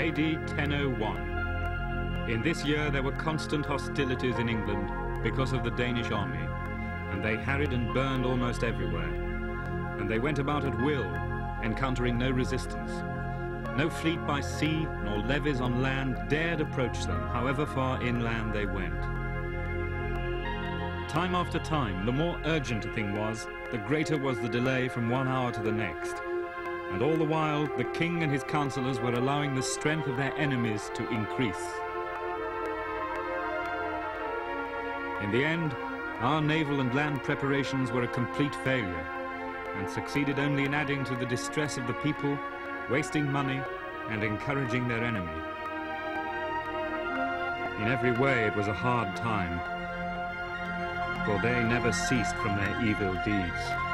AD 1001. In this year there were constant hostilities in England because of the Danish army, and they harried and burned almost everywhere. And they went about at will, encountering no resistance. No fleet by sea nor levies on land dared approach them, however far inland they went. Time after time, the more urgent a thing was, the greater was the delay from one hour to the next. And all the while, the king and his councillors were allowing the strength of their enemies to increase. In the end, our naval and land preparations were a complete failure and succeeded only in adding to the distress of the people, wasting money and encouraging their enemy. In every way, it was a hard time, for they never ceased from their evil deeds.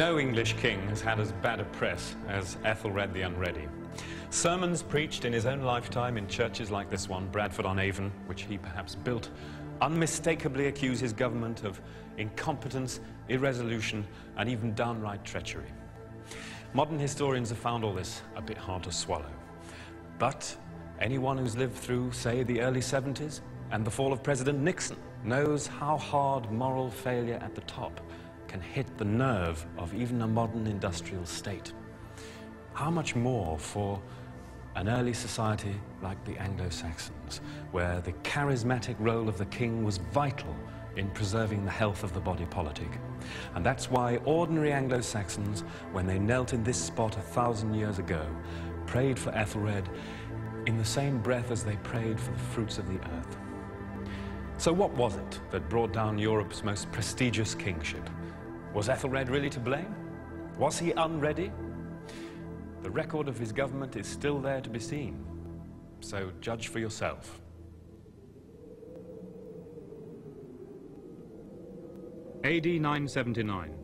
No English king has had as bad a press as Ethelred the Unready. Sermons preached in his own lifetime in churches like this one, Bradford-on-Avon, which he perhaps built, unmistakably accuse his government of incompetence, irresolution, and even downright treachery. Modern historians have found all this a bit hard to swallow. But anyone who's lived through, say, the early 70s and the fall of President Nixon knows how hard moral failure at the top can hit the nerve of even a modern industrial state. How much more for an early society like the Anglo-Saxons, where the charismatic role of the king was vital in preserving the health of the body politic. And that's why ordinary Anglo-Saxons, when they knelt in this spot a thousand years ago, prayed for Ethelred in the same breath as they prayed for the fruits of the earth. So what was it that brought down Europe's most prestigious kingship? Was Ethelred really to blame? Was he unready? The record of his government is still there to be seen, so judge for yourself. AD 979,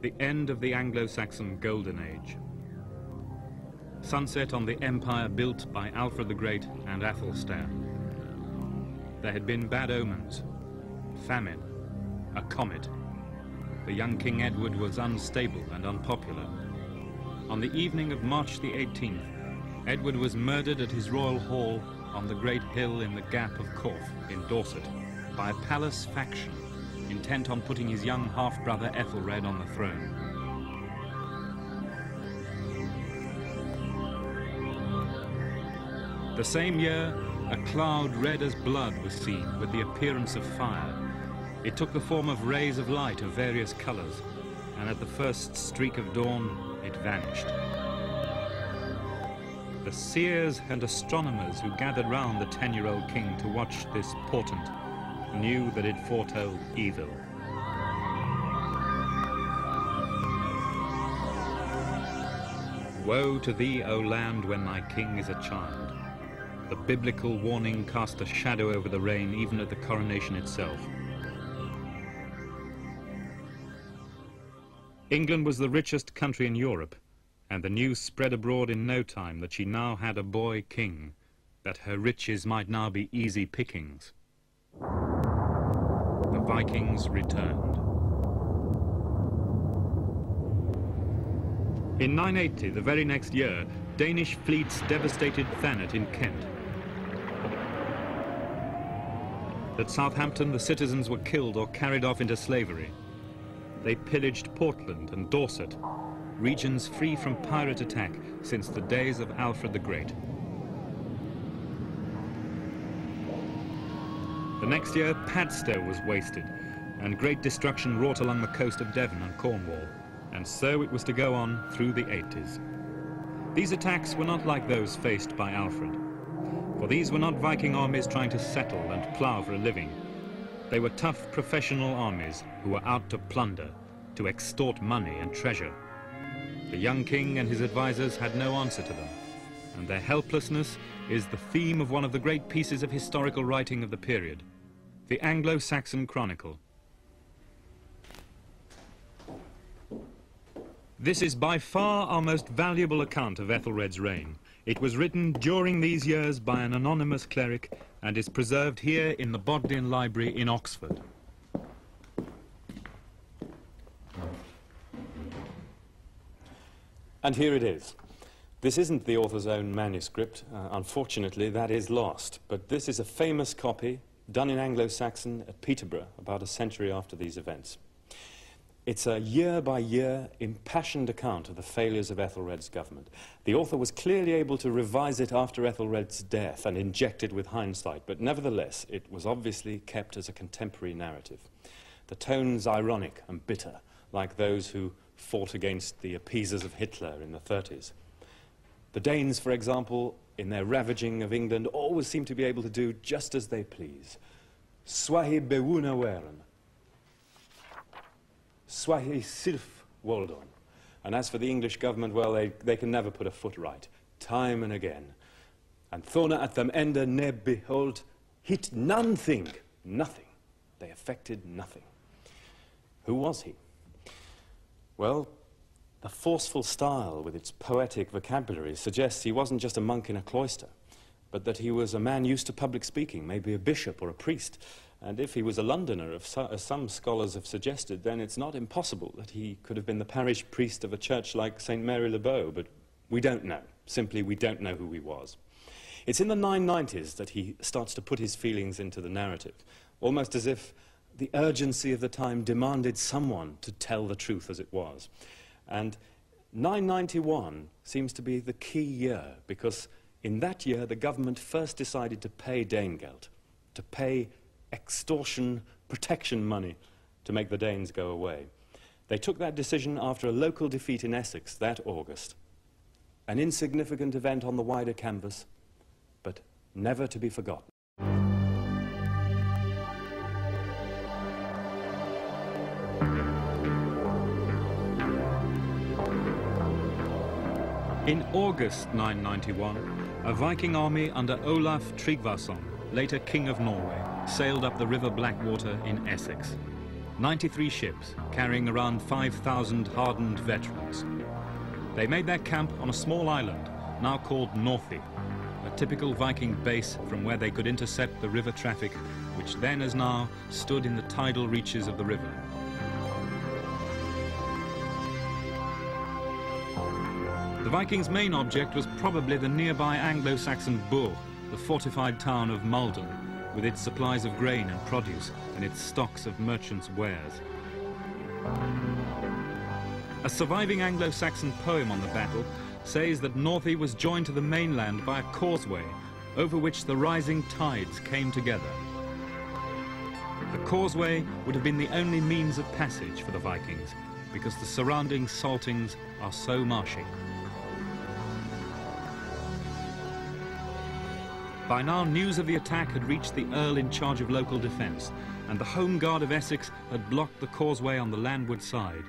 the end of the Anglo-Saxon Golden Age. Sunset on the empire built by Alfred the Great and Athelstan. There had been bad omens, famine, a comet, the young King Edward was unstable and unpopular. On the evening of March the 18th, Edward was murdered at his royal hall on the great hill in the Gap of Corfe in Dorset by a palace faction intent on putting his young half-brother Ethelred on the throne. The same year, a cloud red as blood was seen with the appearance of fire it took the form of rays of light of various colors, and at the first streak of dawn, it vanished. The seers and astronomers who gathered round the 10-year-old king to watch this portent knew that it foretold evil. Woe to thee, O land, when thy king is a child. The biblical warning cast a shadow over the reign even at the coronation itself. England was the richest country in Europe, and the news spread abroad in no time that she now had a boy king, that her riches might now be easy pickings. The Vikings returned. In 980, the very next year, Danish fleets devastated Thanet in Kent. At Southampton, the citizens were killed or carried off into slavery they pillaged Portland and Dorset, regions free from pirate attack since the days of Alfred the Great. The next year, Padstow was wasted, and great destruction wrought along the coast of Devon and Cornwall, and so it was to go on through the 80s. These attacks were not like those faced by Alfred, for these were not Viking armies trying to settle and plough for a living. They were tough professional armies who were out to plunder, to extort money and treasure. The young king and his advisers had no answer to them, and their helplessness is the theme of one of the great pieces of historical writing of the period, the Anglo-Saxon Chronicle. This is by far our most valuable account of Ethelred's reign. It was written during these years by an anonymous cleric and is preserved here in the Bodleian Library in Oxford. And here it is. This isn't the author's own manuscript. Uh, unfortunately, that is lost. But this is a famous copy done in Anglo-Saxon at Peterborough about a century after these events. It's a year by year impassioned account of the failures of Ethelred's government. The author was clearly able to revise it after Ethelred's death and inject it with hindsight, but nevertheless, it was obviously kept as a contemporary narrative. The tone's ironic and bitter, like those who fought against the appeasers of Hitler in the 30s. The Danes, for example, in their ravaging of England, always seem to be able to do just as they please. Swahi bewuna Swahi Silf Waldon. And as for the English government, well, they, they can never put a foot right, time and again. And Thorna at them ende ne behold hit nothing, nothing. They affected nothing. Who was he? Well, the forceful style with its poetic vocabulary suggests he wasn't just a monk in a cloister, but that he was a man used to public speaking, maybe a bishop or a priest, and if he was a Londoner, as some scholars have suggested, then it's not impossible that he could have been the parish priest of a church like St. Mary le Bow, but we don't know. Simply, we don't know who he was. It's in the 990s that he starts to put his feelings into the narrative, almost as if the urgency of the time demanded someone to tell the truth as it was. And 991 seems to be the key year, because in that year the government first decided to pay Danegeld, to pay extortion protection money to make the Danes go away. They took that decision after a local defeat in Essex that August. An insignificant event on the wider canvas, but never to be forgotten. In August 991, a Viking army under Olaf Tryggvason, later King of Norway, sailed up the River Blackwater in Essex. 93 ships, carrying around 5,000 hardened veterans. They made their camp on a small island, now called Northey, a typical Viking base from where they could intercept the river traffic, which then as now stood in the tidal reaches of the river. The Vikings' main object was probably the nearby Anglo-Saxon Burg, the fortified town of Maldon, with its supplies of grain and produce and its stocks of merchants' wares. A surviving Anglo-Saxon poem on the battle says that Northey was joined to the mainland by a causeway over which the rising tides came together. The causeway would have been the only means of passage for the Vikings because the surrounding saltings are so marshy. By now, news of the attack had reached the Earl in charge of local defence, and the Home Guard of Essex had blocked the causeway on the landward side.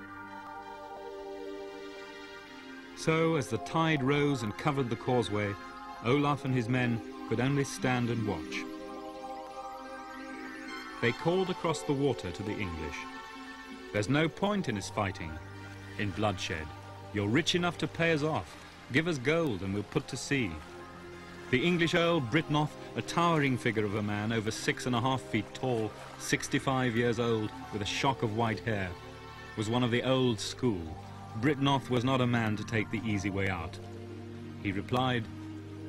So, as the tide rose and covered the causeway, Olaf and his men could only stand and watch. They called across the water to the English. There's no point in us fighting, in bloodshed. You're rich enough to pay us off. Give us gold and we'll put to sea. The English Earl Byrhtnoth, a towering figure of a man over six and a half feet tall, 65 years old, with a shock of white hair, was one of the old school. Byrhtnoth was not a man to take the easy way out. He replied,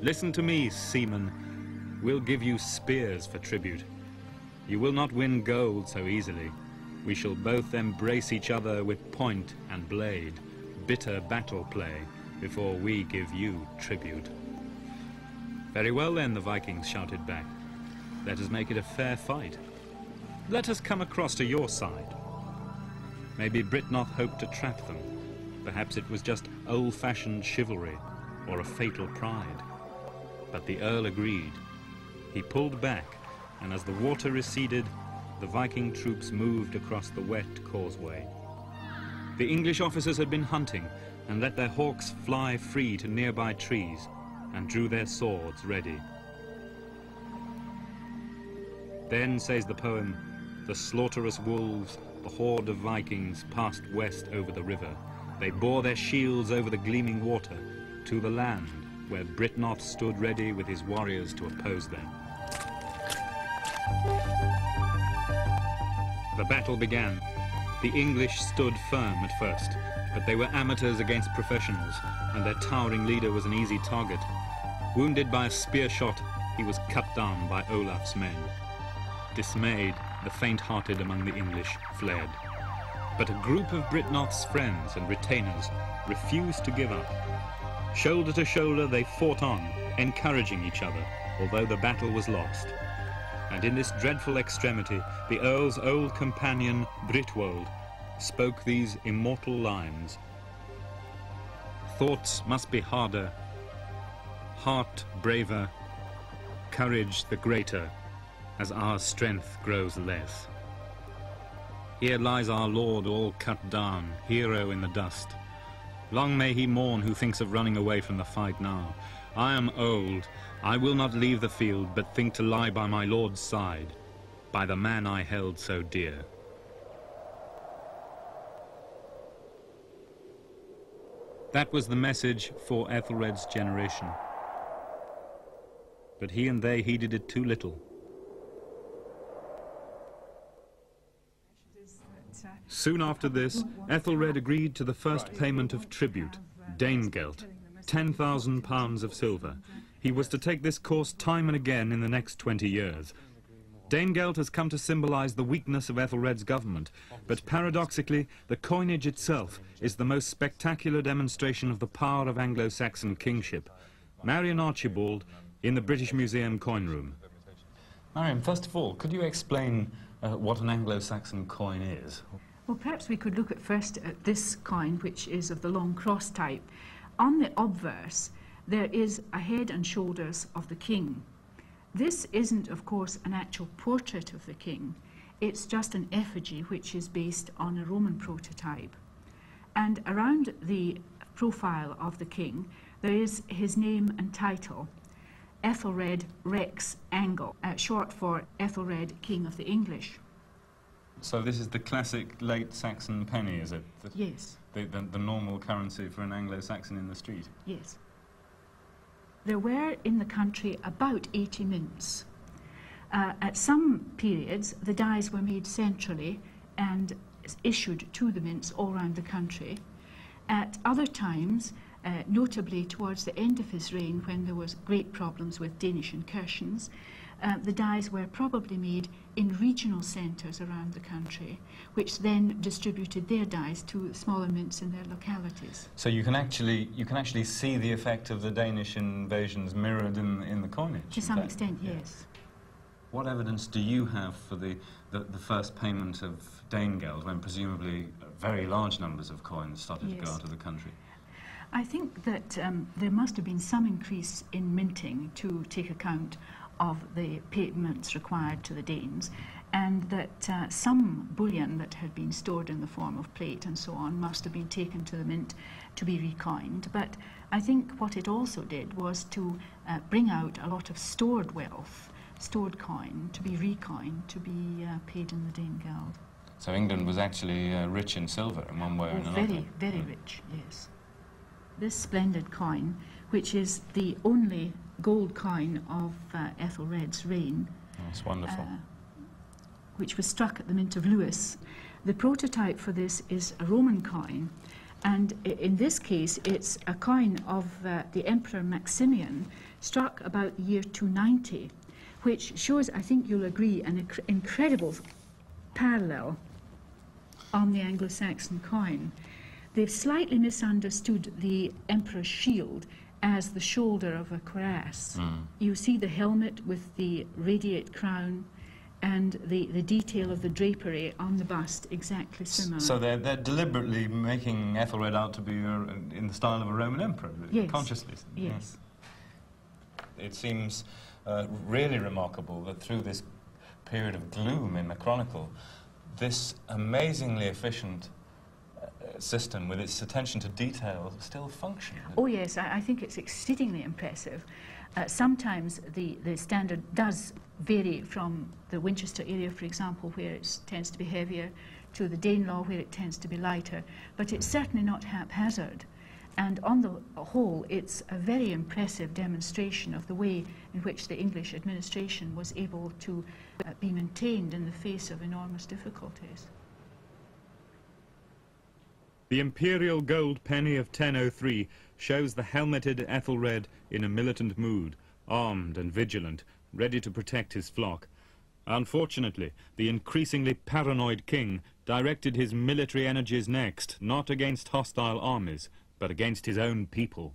Listen to me, seaman. We'll give you spears for tribute. You will not win gold so easily. We shall both embrace each other with point and blade, bitter battle play, before we give you tribute. Very well then, the Vikings shouted back. Let us make it a fair fight. Let us come across to your side. Maybe Byrhtnoth hoped to trap them. Perhaps it was just old-fashioned chivalry or a fatal pride. But the Earl agreed. He pulled back, and as the water receded, the Viking troops moved across the wet causeway. The English officers had been hunting, and let their hawks fly free to nearby trees, and drew their swords ready. Then, says the poem, the slaughterous wolves, the horde of Vikings, passed west over the river. They bore their shields over the gleaming water to the land where Byrhtnoth stood ready with his warriors to oppose them. The battle began. The English stood firm at first, but they were amateurs against professionals, and their towering leader was an easy target. Wounded by a spear shot, he was cut down by Olaf's men. Dismayed, the faint-hearted among the English fled. But a group of Byrhtnoth's friends and retainers refused to give up. Shoulder to shoulder they fought on, encouraging each other, although the battle was lost. And in this dreadful extremity, the Earl's old companion, Byrhtwold, spoke these immortal lines. Thoughts must be harder, heart braver, courage the greater, as our strength grows less. Here lies our Lord all cut down, hero in the dust. Long may he mourn who thinks of running away from the fight now. I am old, I will not leave the field, but think to lie by my Lord's side, by the man I held so dear. That was the message for Ethelred's generation. But he and they heeded it too little. Soon after this, Ethelred agreed to the first payment of tribute, Danegeld, 10,000 pounds of silver. He was to take this course time and again in the next 20 years. Danegeld has come to symbolize the weakness of Ethelred's government, but paradoxically, the coinage itself is the most spectacular demonstration of the power of Anglo-Saxon kingship. Marion Archibald in the British Museum coin room. Marion, first of all, could you explain uh, what an Anglo-Saxon coin is? Well, perhaps we could look at first at this coin, which is of the long cross type. On the obverse, there is a head and shoulders of the king. This isn't, of course, an actual portrait of the king. It's just an effigy which is based on a Roman prototype. And around the profile of the king, there is his name and title, Ethelred Rex Angle, uh, short for Ethelred, King of the English. So this is the classic late Saxon penny, is it? The, yes. The, the, the normal currency for an Anglo-Saxon in the street? Yes. There were in the country about 80 mints. Uh, at some periods, the dies were made centrally and issued to the mints all around the country. At other times, uh, notably towards the end of his reign when there was great problems with Danish incursions, uh, the dies were probably made in regional centres around the country, which then distributed their dies to smaller mints in their localities. So you can actually you can actually see the effect of the Danish invasions mirrored in in the coinage. To some extent, yes. What evidence do you have for the, the, the first payment of Danegeld when presumably very large numbers of coins started yes. to go out of the country? I think that um, there must have been some increase in minting to take account of the payments required to the Danes, and that uh, some bullion that had been stored in the form of plate and so on must have been taken to the mint to be recoined. But I think what it also did was to uh, bring out a lot of stored wealth, stored coin, to be recoined, to be uh, paid in the Danegeld. So England was actually uh, rich in silver in one way oh, or another? Very, very rich, yes. This splendid coin, which is the only gold coin of uh, Ethelred's reign. That's wonderful. Uh, which was struck at the Mint of Lewes. The prototype for this is a Roman coin, and in this case, it's a coin of uh, the Emperor Maximian, struck about the year 290, which shows, I think you'll agree, an inc incredible parallel on the Anglo Saxon coin. They've slightly misunderstood the Emperor's shield as the shoulder of a cuirass. Mm. You see the helmet with the radiate crown and the, the detail of the drapery on the bust exactly similar. So they're, they're deliberately making Ethelred out to be a, in the style of a Roman emperor, yes. consciously. Yes. It seems uh, really remarkable that through this period of gloom in the Chronicle, this amazingly efficient system, with its attention to detail, still function? Oh yes, I, I think it's exceedingly impressive. Uh, sometimes the, the standard does vary from the Winchester area, for example, where it tends to be heavier, to the Danelaw, where it tends to be lighter, but it's certainly not haphazard. And on the whole, it's a very impressive demonstration of the way in which the English administration was able to uh, be maintained in the face of enormous difficulties. The imperial gold penny of 1003 shows the helmeted Ethelred in a militant mood, armed and vigilant, ready to protect his flock. Unfortunately, the increasingly paranoid king directed his military energies next, not against hostile armies, but against his own people.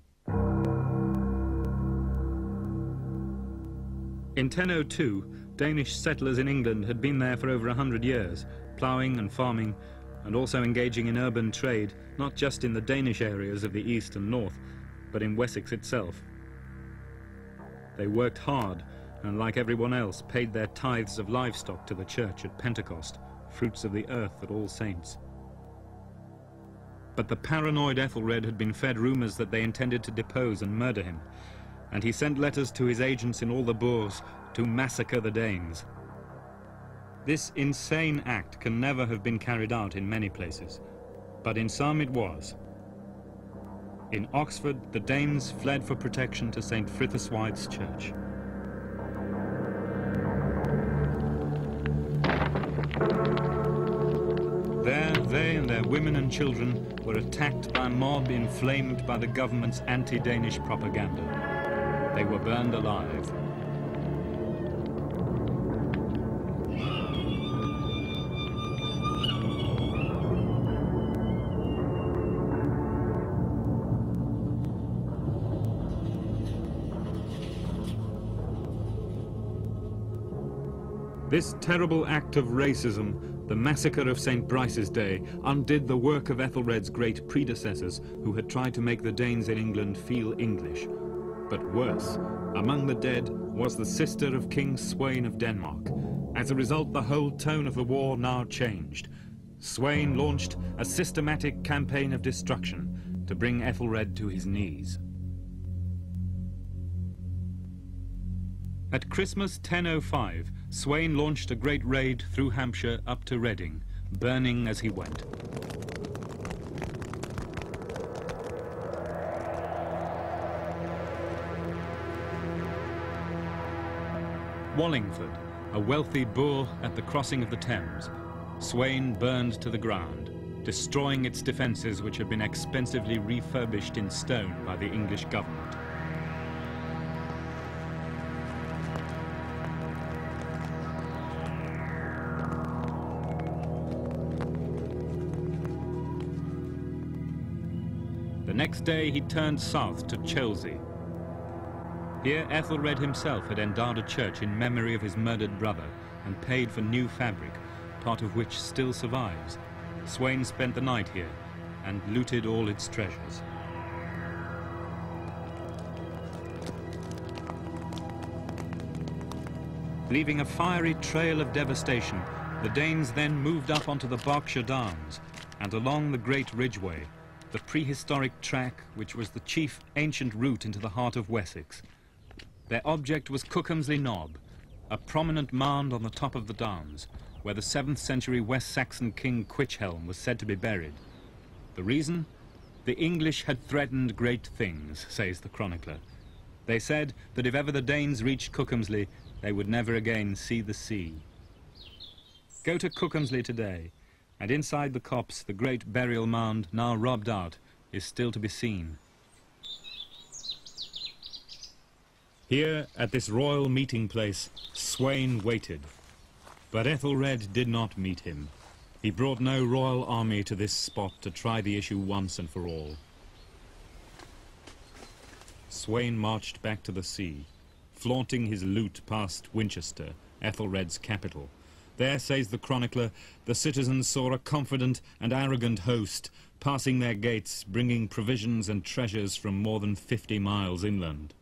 In 1002, Danish settlers in England had been there for over a hundred years, ploughing and farming, and also engaging in urban trade, not just in the Danish areas of the east and north, but in Wessex itself. They worked hard, and like everyone else, paid their tithes of livestock to the church at Pentecost, fruits of the earth at All Saints. But the paranoid Ethelred had been fed rumours that they intended to depose and murder him, and he sent letters to his agents in all the boroughs to massacre the Danes. This insane act can never have been carried out in many places, but in some it was. In Oxford, the Danes fled for protection to St. Frideswide's church. There, they and their women and children were attacked by a mob inflamed by the government's anti-Danish propaganda. They were burned alive. This terrible act of racism the massacre of St. Brice's Day undid the work of Ethelred's great predecessors who had tried to make the Danes in England feel English. But worse, among the dead was the sister of King Sweyn of Denmark. As a result, the whole tone of the war now changed. Sweyn launched a systematic campaign of destruction to bring Ethelred to his knees. At Christmas 1005, Sweyn launched a great raid through Hampshire up to Reading, burning as he went. Wallingford, a wealthy boor at the crossing of the Thames, Sweyn burned to the ground, destroying its defences which had been expensively refurbished in stone by the English government. Day he turned south to Chelsea. Here Ethelred himself had endowed a church in memory of his murdered brother and paid for new fabric, part of which still survives. Sweyn spent the night here and looted all its treasures. Leaving a fiery trail of devastation, the Danes then moved up onto the Berkshire Downs and along the Great Ridgeway, the prehistoric track which was the chief ancient route into the heart of Wessex. Their object was Cuckhamsley Knob, a prominent mound on the top of the Downs, where the 7th century West Saxon king Cwichelm was said to be buried. The reason? The English had threatened great things, says the chronicler. They said that if ever the Danes reached Cuckhamsley, they would never again see the sea. Go to Cuckhamsley today, and inside the copse the great burial mound, now robbed out, is still to be seen. Here, at this royal meeting place, Sweyn waited. But Ethelred did not meet him. He brought no royal army to this spot to try the issue once and for all. Sweyn marched back to the sea, flaunting his loot past Winchester, Ethelred's capital, there, says the chronicler, the citizens saw a confident and arrogant host passing their gates, bringing provisions and treasures from more than 50 miles inland.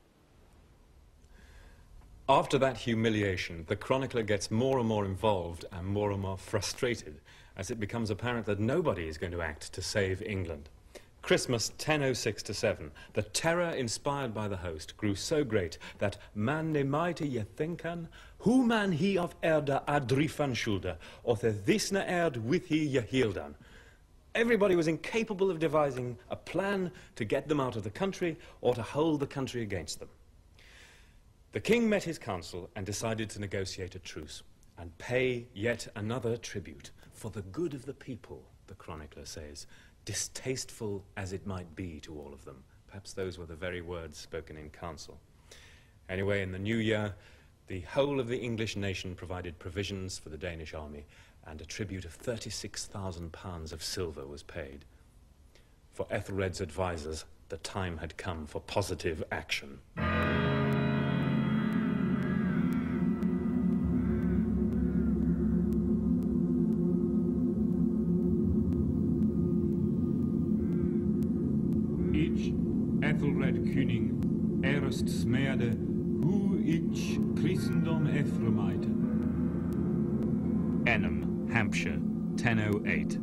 After that humiliation, the chronicler gets more and more involved and more and more frustrated as it becomes apparent that nobody is going to act to save England. Christmas 1006 to 7, the terror inspired by the host grew so great that man ne mighty je thinken, hoe man he of erde adrifan schulde, the thisne erd with he je hieldan. Everybody was incapable of devising a plan to get them out of the country or to hold the country against them. The king met his council and decided to negotiate a truce and pay yet another tribute for the good of the people, the chronicler says, distasteful as it might be to all of them. Perhaps those were the very words spoken in council. Anyway, in the new year, the whole of the English nation provided provisions for the Danish army, and a tribute of 36,000 pounds of silver was paid. For Ethelred's advisers, the time had come for positive action. Kuning, erst smerde, hu ich Christendom. Enham, Hampshire, 1008.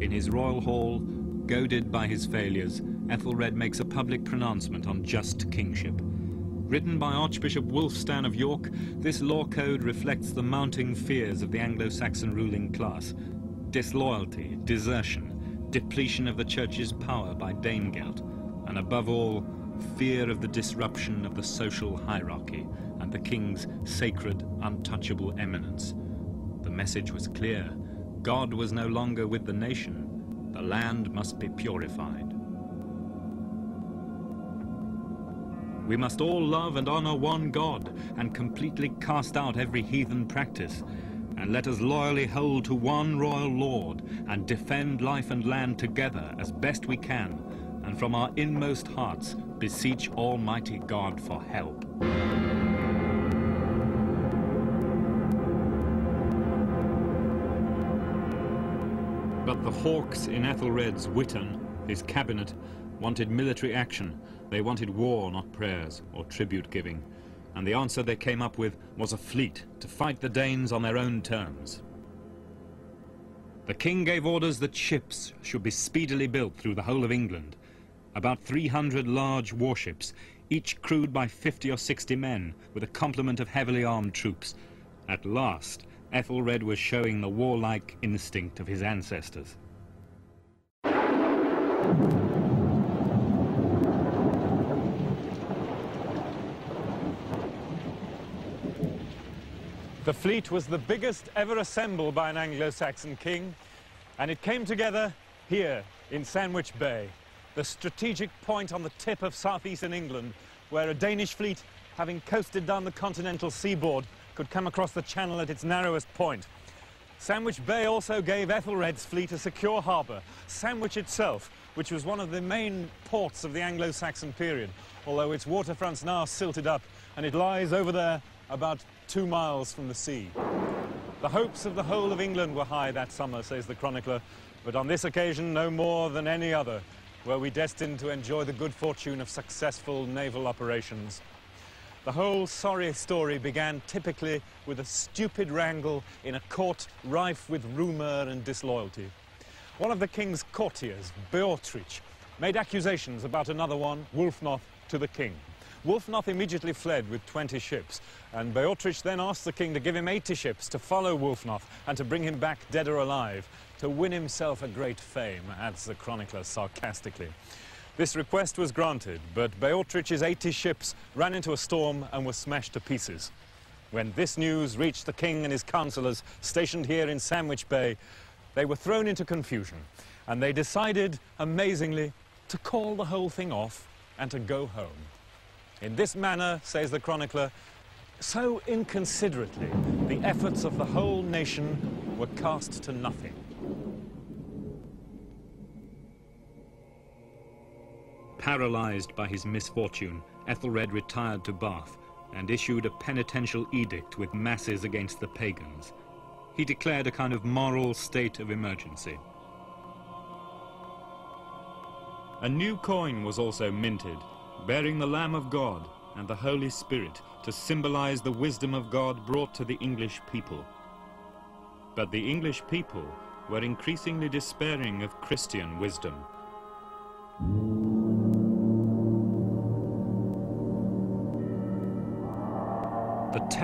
In his royal hall, goaded by his failures, Ethelred makes a public pronouncement on just kingship. Written by Archbishop Wulfstan of York, this law code reflects the mounting fears of the Anglo-Saxon ruling class. Disloyalty, desertion, depletion of the church's power by Danegeld, and above all, fear of the disruption of the social hierarchy and the king's sacred, untouchable eminence. The message was clear. God was no longer with the nation. The land must be purified. We must all love and honor one God and completely cast out every heathen practice. And let us loyally hold to one royal Lord and defend life and land together as best we can and from our inmost hearts beseech Almighty God for help. But the hawks in Ethelred's Witan, his cabinet, wanted military action. They wanted war, not prayers or tribute giving. And the answer they came up with was a fleet to fight the Danes on their own terms. The king gave orders that ships should be speedily built through the whole of England, about 300 large warships, each crewed by 50 or 60 men, with a complement of heavily armed troops. At last, Ethelred was showing the warlike instinct of his ancestors. The fleet was the biggest ever assembled by an Anglo-Saxon king, and it came together here in Sandwich Bay the strategic point on the tip of southeastern England, where a Danish fleet, having coasted down the continental seaboard, could come across the channel at its narrowest point. Sandwich Bay also gave Ethelred's fleet a secure harbour, Sandwich itself, which was one of the main ports of the Anglo-Saxon period, although its waterfront's now silted up, and it lies over there about two miles from the sea. The hopes of the whole of England were high that summer, says the chronicler, but on this occasion no more than any other, were we destined to enjoy the good fortune of successful naval operations. The whole sorry story began typically with a stupid wrangle in a court rife with rumour and disloyalty. One of the king's courtiers, Beorhtric, made accusations about another one, Wulfnoth, to the king. Wulfnoth immediately fled with 20 ships, and Beorhtric then asked the king to give him 80 ships to follow Wulfnoth and to bring him back dead or alive, to win himself a great fame, adds the chronicler sarcastically. This request was granted, but Beorhtric's 80 ships ran into a storm and were smashed to pieces. When this news reached the king and his councillors stationed here in Sandwich Bay, they were thrown into confusion, and they decided, amazingly, to call the whole thing off and to go home. In this manner, says the chronicler, so inconsiderately, the efforts of the whole nation were cast to nothing. Paralysed by his misfortune, Ethelred retired to Bath and issued a penitential edict with masses against the pagans. He declared a kind of moral state of emergency. A new coin was also minted, bearing the Lamb of God and the Holy Spirit to symbolize the wisdom of God brought to the English people. But the English people were increasingly despairing of Christian wisdom.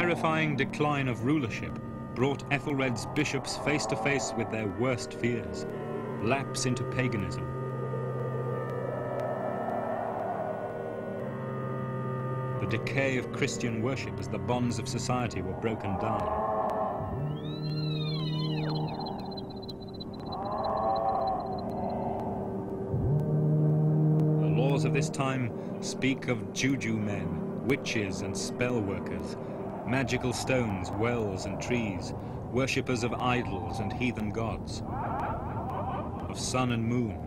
Terrifying decline of rulership brought Ethelred's bishops face to face with their worst fears, lapse into paganism. The decay of Christian worship as the bonds of society were broken down. The laws of this time speak of juju men, witches and spell workers, magical stones, wells and trees, worshippers of idols and heathen gods, of sun and moon,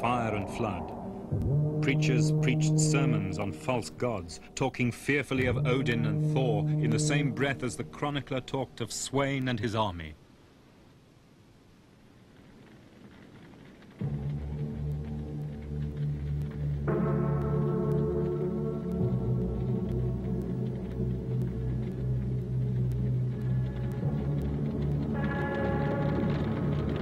fire and flood. Preachers preached sermons on false gods, talking fearfully of Odin and Thor in the same breath as the chronicler talked of Sweyn and his army.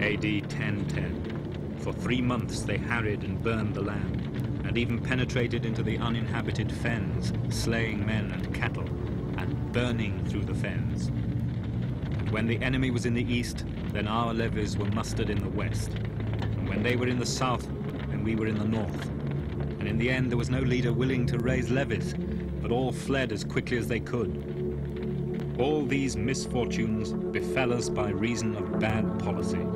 AD 1010. For three months they harried and burned the land, and even penetrated into the uninhabited fens, slaying men and cattle, and burning through the fens. And when the enemy was in the east, then our levies were mustered in the west. And when they were in the south, then we were in the north. And in the end there was no leader willing to raise levies, but all fled as quickly as they could. All these misfortunes befell us by reason of bad policy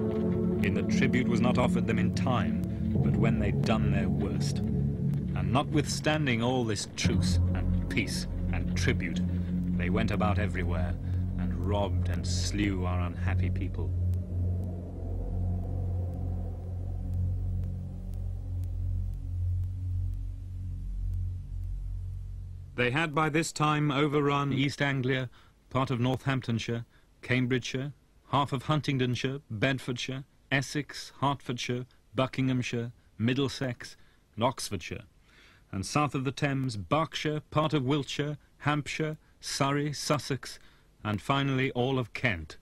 in that tribute was not offered them in time, but when they'd done their worst. And notwithstanding all this truce and peace and tribute, they went about everywhere and robbed and slew our unhappy people. They had by this time overrun East Anglia, part of Northamptonshire, Cambridgeshire, half of Huntingdonshire, Bedfordshire, Essex, Hertfordshire, Buckinghamshire, Middlesex, and Oxfordshire, and south of the Thames, Berkshire, part of Wiltshire, Hampshire, Surrey, Sussex, and finally all of Kent.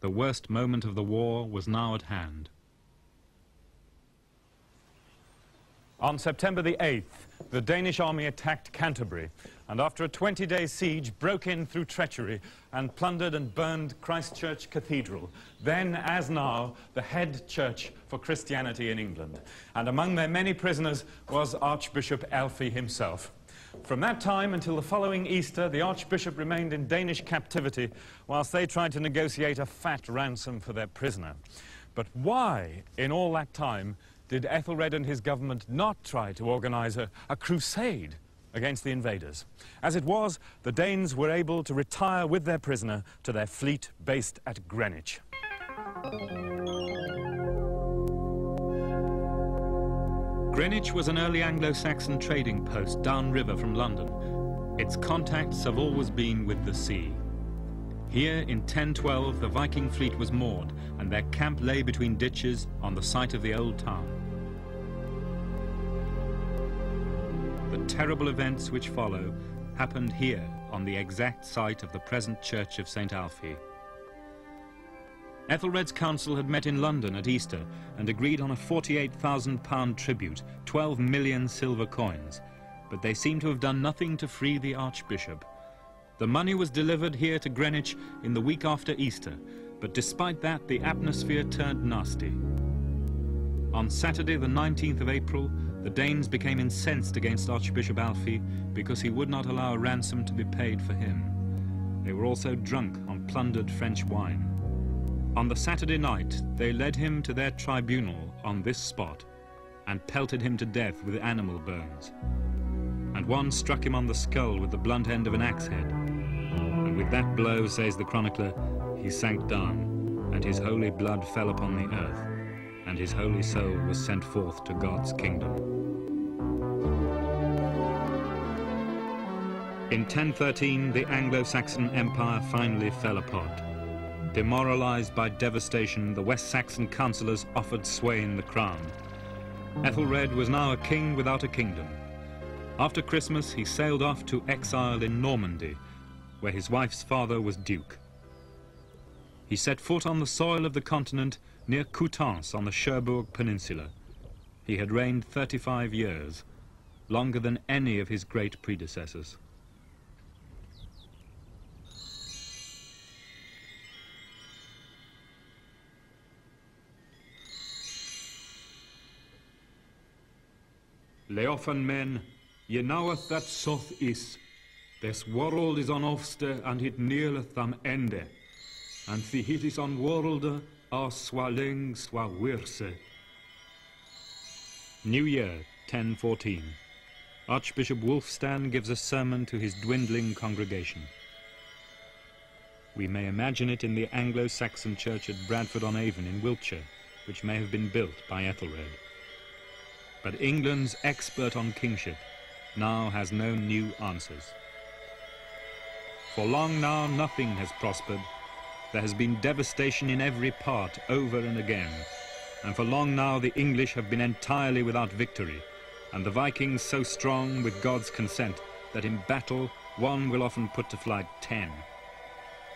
The worst moment of the war was now at hand. On September the 8th, the Danish army attacked Canterbury and after a 20-day siege broke in through treachery and plundered and burned Christchurch Cathedral, then as now the head church for Christianity in England. And among their many prisoners was Archbishop Alphege himself. From that time until the following Easter, the Archbishop remained in Danish captivity whilst they tried to negotiate a fat ransom for their prisoner. But why, in all that time, did Ethelred and his government not try to organize a, a crusade against the invaders? As it was, the Danes were able to retire with their prisoner to their fleet based at Greenwich. Greenwich was an early Anglo-Saxon trading post downriver from London. Its contacts have always been with the sea. Here in 1012 the Viking fleet was moored and their camp lay between ditches on the site of the old town. The terrible events which follow happened here on the exact site of the present church of St. Alphege. Ethelred's council had met in London at Easter and agreed on a £48,000 tribute, 12 million silver coins, but they seem to have done nothing to free the archbishop. The money was delivered here to Greenwich in the week after Easter, but despite that the atmosphere turned nasty. On Saturday the 19th of April, the Danes became incensed against Archbishop Alphege because he would not allow a ransom to be paid for him. They were also drunk on plundered French wine. On the Saturday night, they led him to their tribunal on this spot and pelted him to death with animal bones. And one struck him on the skull with the blunt end of an axe head. And with that blow, says the chronicler, he sank down, and his holy blood fell upon the earth, and his holy soul was sent forth to God's kingdom. In 1013, the Anglo-Saxon Empire finally fell apart. Demoralized by devastation, the West Saxon councillors offered Sweyn the crown. Ethelred was now a king without a kingdom. After Christmas, he sailed off to exile in Normandy, where his wife's father was duke. he set foot on the soil of the continent near Coutances on the Cherbourg Peninsula. He had reigned 35 years, longer than any of his great predecessors. Leofan men, ye knoweth that soth is. This world is on ofste and it neareth am ende. And the hit is on world swaling swa wirse. New Year, 1014. Archbishop Wulfstan gives a sermon to his dwindling congregation. We may imagine it in the Anglo-Saxon church at Bradford-on-Avon in Wiltshire, which may have been built by Ethelred. But England's expert on kingship now has no new answers. For long now nothing has prospered. There has been devastation in every part, over and again. And for long now the English have been entirely without victory, and the Vikings so strong with God's consent that in battle one will often put to flight ten.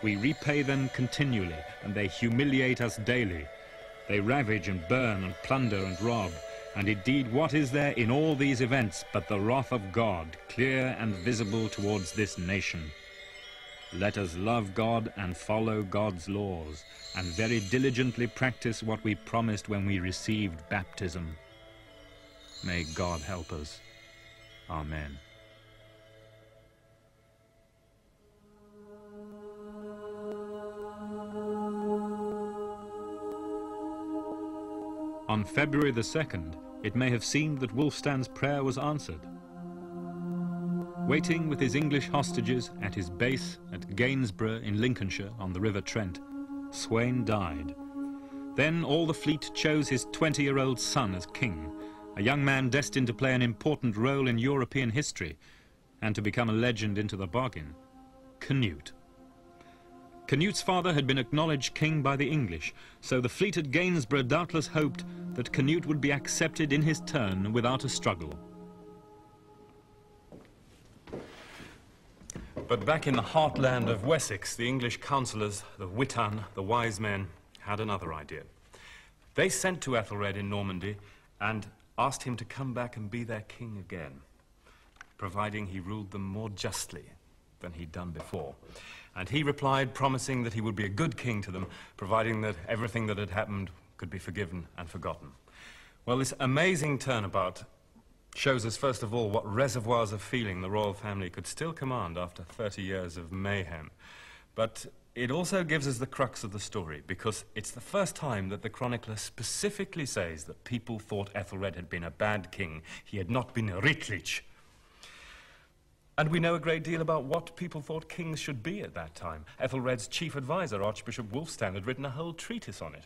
We repay them continually, and they humiliate us daily. They ravage and burn and plunder and rob, and indeed, what is there in all these events but the wrath of God, clear and visible towards this nation? Let us love God and follow God's laws, and very diligently practice what we promised when we received baptism. May God help us. Amen. On February the 2nd, it may have seemed that Wulfstan's prayer was answered. Waiting with his English hostages at his base at Gainsborough in Lincolnshire on the River Trent, Sweyn died. Then all the fleet chose his 20-year-old son as king, a young man destined to play an important role in European history and to become a legend into the bargain, Canute. Canute's father had been acknowledged king by the English, so the fleet at Gainsborough doubtless hoped that Canute would be accepted in his turn without a struggle. But back in the heartland of Wessex, the English councillors, the Witan, the wise men, had another idea. They sent to Ethelred in Normandy and asked him to come back and be their king again, providing he ruled them more justly than he'd done before. And he replied, promising that he would be a good king to them, providing that everything that had happened could be forgiven and forgotten. Well, this amazing turnabout shows us, first of all, what reservoirs of feeling the royal family could still command after 30 years of mayhem. But it also gives us the crux of the story, because it's the first time that the chronicler specifically says that people thought Ethelred had been a bad king. He had not been a Ritlich, and we know a great deal about what people thought kings should be at that time. Ethelred's chief advisor, Archbishop Wulfstan, had written a whole treatise on it.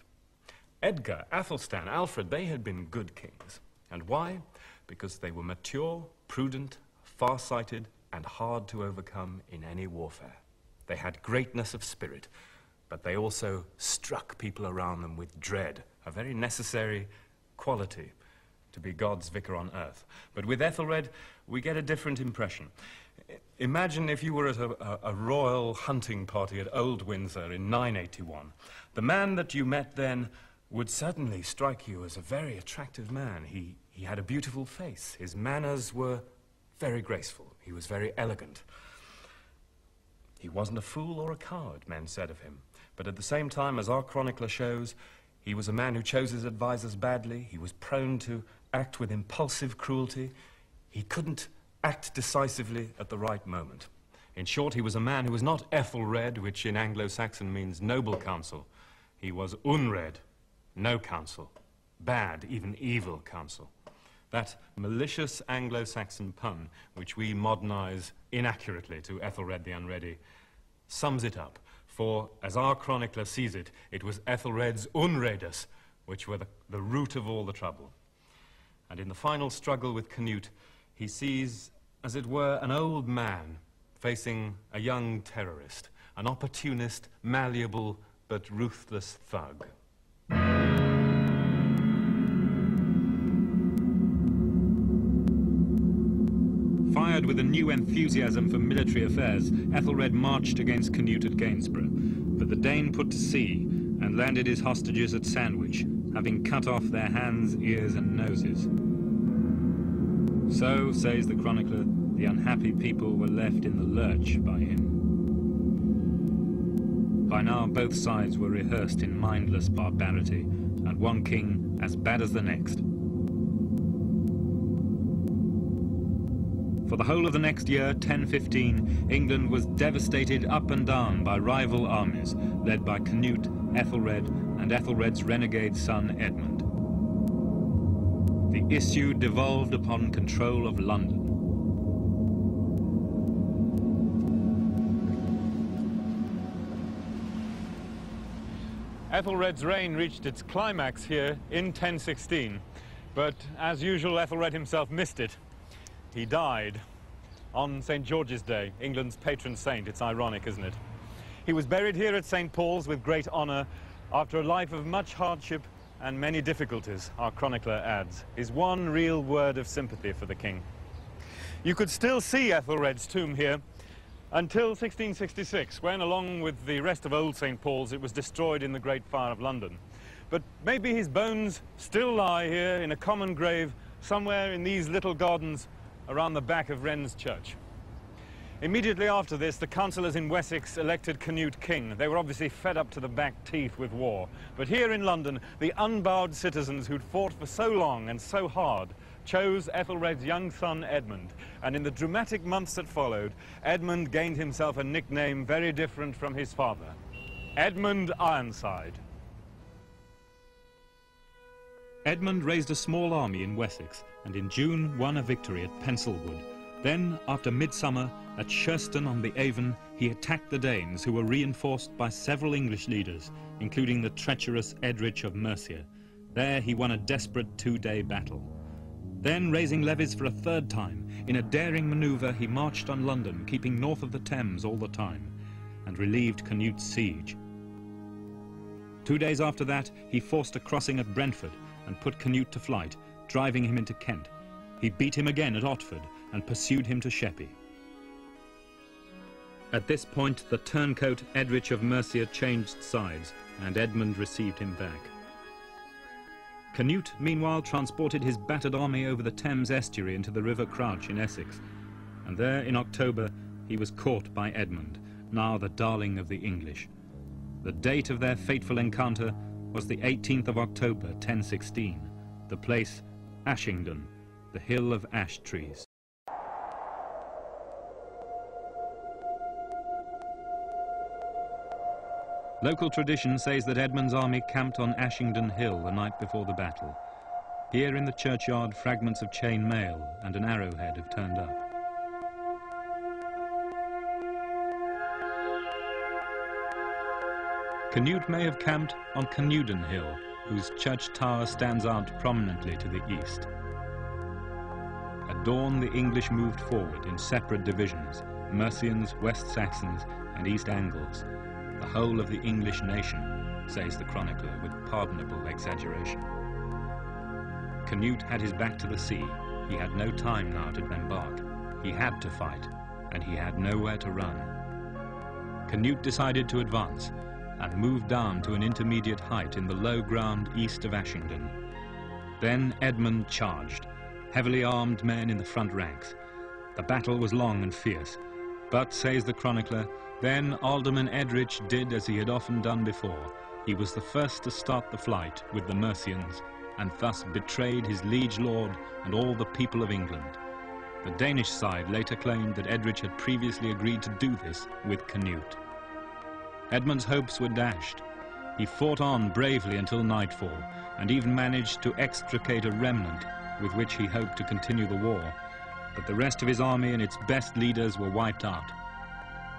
Edgar, Athelstan, Alfred, they had been good kings. And why? Because they were mature, prudent, far-sighted, and hard to overcome in any warfare. They had greatness of spirit, but they also struck people around them with dread, a very necessary quality to be God's vicar on earth. But with Ethelred, we get a different impression. Imagine if you were at a, a, royal hunting party at Old Windsor in 981. The man that you met then would suddenly strike you as a very attractive man. He, he had a beautiful face. His manners were very graceful. He was very elegant. He wasn't a fool or a coward, men said of him. But at the same time, as our chronicler shows, he was a man who chose his advisers badly. He was prone to act with impulsive cruelty. He couldn't act decisively at the right moment. In short, he was a man who was not Ethelred, which in Anglo-Saxon means noble counsel. He was unred, no counsel, bad, even evil counsel. That malicious Anglo-Saxon pun, which we modernize inaccurately to Ethelred the Unready, sums it up. For, as our chronicler sees it, it was Ethelred's unredus, which were the, the root of all the trouble. And in the final struggle with Canute, he sees, as it were, an old man facing a young terrorist, an opportunist, malleable, but ruthless thug. Fired with a new enthusiasm for military affairs, Ethelred marched against Canute at Gainsborough. but the Dane put to sea and landed his hostages at Sandwich, having cut off their hands, ears and noses. So, says the chronicler, the unhappy people were left in the lurch by him. By now both sides were rehearsed in mindless barbarity, and one king as bad as the next. For the whole of the next year, 1015, England was devastated up and down by rival armies, led by Canute, Ethelred, and Ethelred's renegade son Edmund. The issue devolved upon control of London. Ethelred's reign reached its climax here in 1016, but as usual, Ethelred himself missed it. He died on St. George's Day, England's patron saint. It's ironic, isn't it? He was buried here at St. Paul's with great honour after a life of much hardship and many difficulties, our chronicler adds. His one real word of sympathy for the king. You could still see Ethelred's tomb here, until 1666, when, along with the rest of Old St. Paul's, it was destroyed in the Great Fire of London. But maybe his bones still lie here in a common grave somewhere in these little gardens around the back of Wren's Church. Immediately after this, the councillors in Wessex elected Canute king. They were obviously fed up to the back teeth with war. But here in London, the unbowed citizens who'd fought for so long and so hard chose Ethelred's young son Edmund, and in the dramatic months that followed, Edmund gained himself a nickname very different from his father, Edmund Ironside. Edmund raised a small army in Wessex, and in June won a victory at Penselwood. Then, after midsummer, at Sherston on the Avon, he attacked the Danes, who were reinforced by several English leaders, including the treacherous Edrich of Mercia. There he won a desperate two-day battle. Then, raising levies for a third time, in a daring manoeuvre he marched on London, keeping north of the Thames all the time, and relieved Canute's siege. Two days after that, he forced a crossing at Brentford and put Canute to flight, driving him into Kent. He beat him again at Otford and pursued him to Sheppey. At this point, the turncoat Edrich of Mercia changed sides, and Edmund received him back. Canute, meanwhile, transported his battered army over the Thames estuary into the River Crouch in Essex, and there in October he was caught by Edmund, now the darling of the English. The date of their fateful encounter was the 18th of October 1016, the place Ashingdon, the hill of ash trees. Local tradition says that Edmund's army camped on Ashingdon Hill the night before the battle. Here in the churchyard, fragments of chain mail and an arrowhead have turned up. Canute may have camped on Canewdon Hill, whose church tower stands out prominently to the east. At dawn, the English moved forward in separate divisions, Mercians, West Saxons, and East Angles, the whole of the English nation, says the chronicler with pardonable exaggeration. Canute had his back to the sea. He had no time now to embark. He had to fight, and he had nowhere to run. Canute decided to advance and moved down to an intermediate height in the low ground east of Ashingdon. Then Edmund charged, heavily armed men in the front ranks. The battle was long and fierce, but, says the chronicler, then Alderman Edrich did as he had often done before. He was the first to start the flight with the Mercians, and thus betrayed his liege lord and all the people of England. The Danish side later claimed that Edrich had previously agreed to do this with Canute. Edmund's hopes were dashed. He fought on bravely until nightfall, and even managed to extricate a remnant with which he hoped to continue the war. But the rest of his army and its best leaders were wiped out.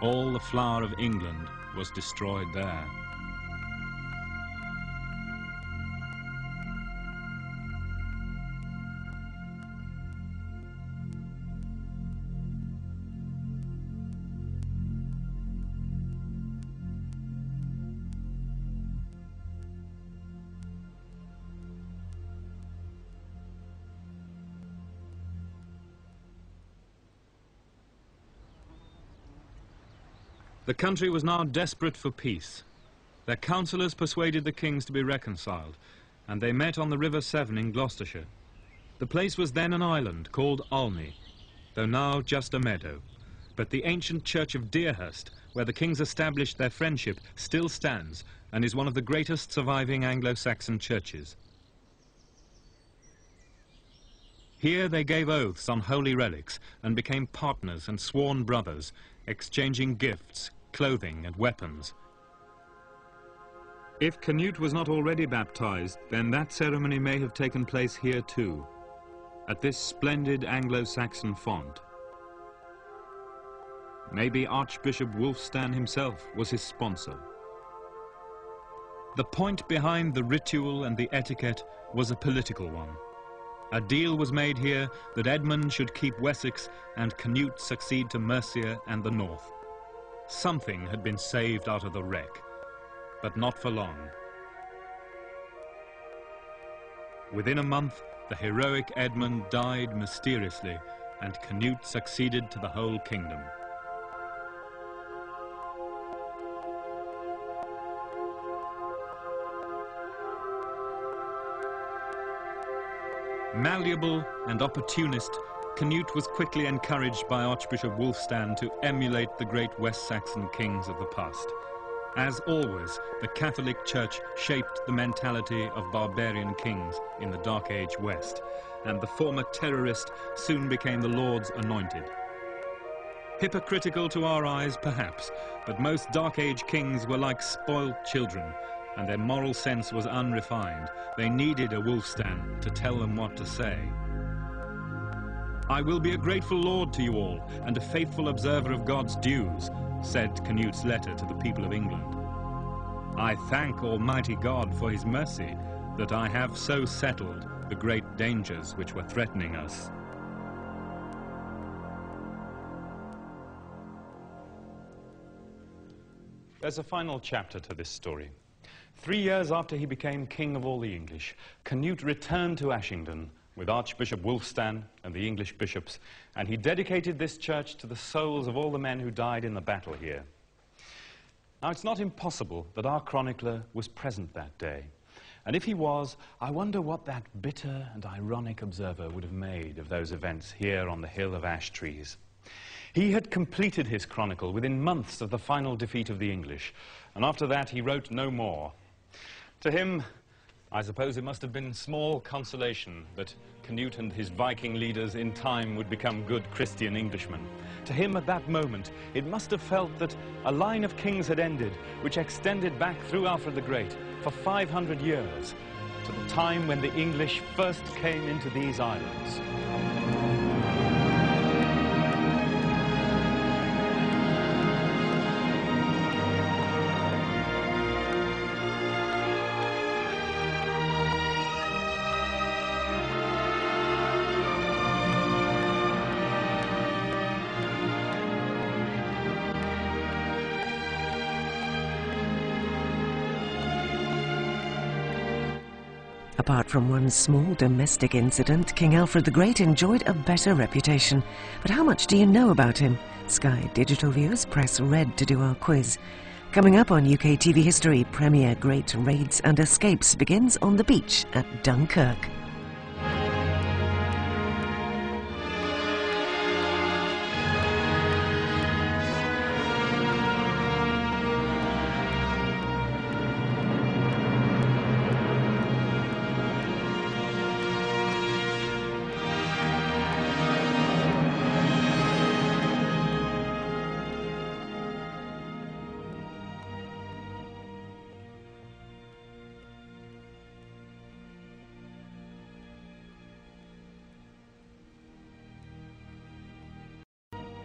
All the flower of England was destroyed there. The country was now desperate for peace. Their councillors persuaded the kings to be reconciled, and they met on the River Severn in Gloucestershire. The place was then an island called Olney, though now just a meadow. But the ancient church of Deerhurst, where the kings established their friendship, still stands and is one of the greatest surviving Anglo-Saxon churches. Here they gave oaths on holy relics and became partners and sworn brothers, exchanging gifts, clothing and weapons. If Canute was not already baptized, then that ceremony may have taken place here too, at this splendid Anglo-Saxon font. Maybe Archbishop Wulfstan himself was his sponsor. The point behind the ritual and the etiquette was a political one. A deal was made here that Edmund should keep Wessex and Canute succeed to Mercia and the north. Something had been saved out of the wreck, but not for long. Within a month, the heroic Edmund died mysteriously, and Canute succeeded to the whole kingdom. Malleable and opportunist, Canute was quickly encouraged by Archbishop Wulfstan to emulate the great West Saxon kings of the past. As always, the Catholic Church shaped the mentality of barbarian kings in the Dark Age West, and the former terrorist soon became the Lord's anointed. Hypocritical to our eyes, perhaps, but most Dark Age kings were like spoiled children, and their moral sense was unrefined. They needed a Wulfstan to tell them what to say. I will be a grateful lord to you all, and a faithful observer of God's dues, said Canute's letter to the people of England. I thank Almighty God for his mercy that I have so settled the great dangers which were threatening us. There's a final chapter to this story. Three years after he became king of all the English, Canute returned to Ashingdon with Archbishop Wulfstan and the English bishops, and he dedicated this church to the souls of all the men who died in the battle here. Now, it's not impossible that our chronicler was present that day. And if he was, I wonder what that bitter and ironic observer would have made of those events here on the Hill of Ash Trees. He had completed his chronicle within months of the final defeat of the English, and after that he wrote no more. To him, I suppose it must have been small consolation that Canute and his Viking leaders in time would become good Christian Englishmen. To him at that moment, it must have felt that a line of kings had ended, which extended back through Alfred the Great for 500 years, to the time when the English first came into these islands. Apart from one small domestic incident, King Alfred the Great enjoyed a better reputation. But how much do you know about him? Sky Digital viewers, press red to do our quiz. Coming up on UK TV history, Premier Great Raids and Escapes begins on the beach at Dunkirk.